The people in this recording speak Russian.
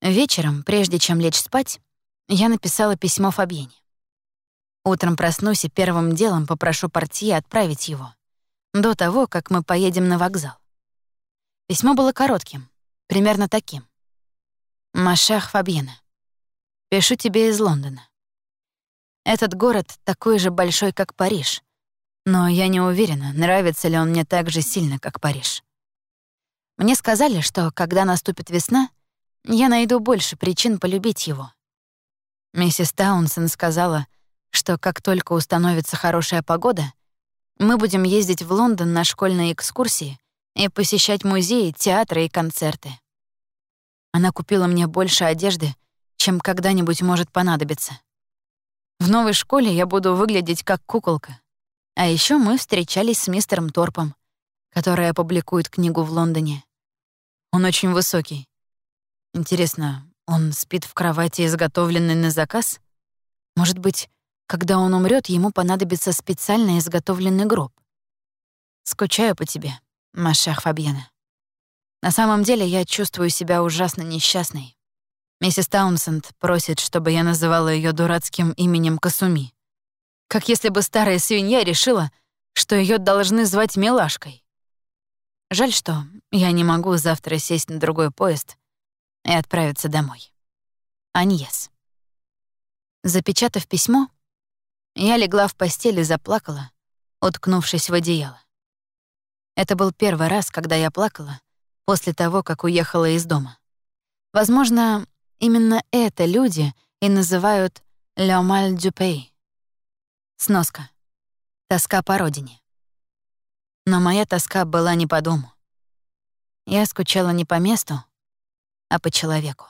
Вечером, прежде чем лечь спать, я написала письмо Фабьене. Утром проснусь и первым делом попрошу портье отправить его, до того, как мы поедем на вокзал. Письмо было коротким, примерно таким. «Машах Фабьена, пишу тебе из Лондона. Этот город такой же большой, как Париж, но я не уверена, нравится ли он мне так же сильно, как Париж. Мне сказали, что когда наступит весна, я найду больше причин полюбить его. Миссис Таунсен сказала, что как только установится хорошая погода, мы будем ездить в Лондон на школьные экскурсии и посещать музеи, театры и концерты. Она купила мне больше одежды, чем когда-нибудь может понадобиться. В новой школе я буду выглядеть как куколка. А еще мы встречались с мистером Торпом, который опубликует книгу в Лондоне. Он очень высокий. Интересно, он спит в кровати, изготовленной на заказ? Может быть, когда он умрет, ему понадобится специально изготовленный гроб? Скучаю по тебе, Машах Фабьена. На самом деле я чувствую себя ужасно несчастной. Миссис Таунсенд просит, чтобы я называла ее дурацким именем Касуми. Как если бы старая свинья решила, что ее должны звать Милашкой. Жаль, что я не могу завтра сесть на другой поезд и отправиться домой. Аньес. Запечатав письмо, я легла в постель и заплакала, уткнувшись в одеяло. Это был первый раз, когда я плакала после того, как уехала из дома. Возможно, Именно это люди и называют «le mal du pays». Сноска. Тоска по родине. Но моя тоска была не по дому. Я скучала не по месту, а по человеку.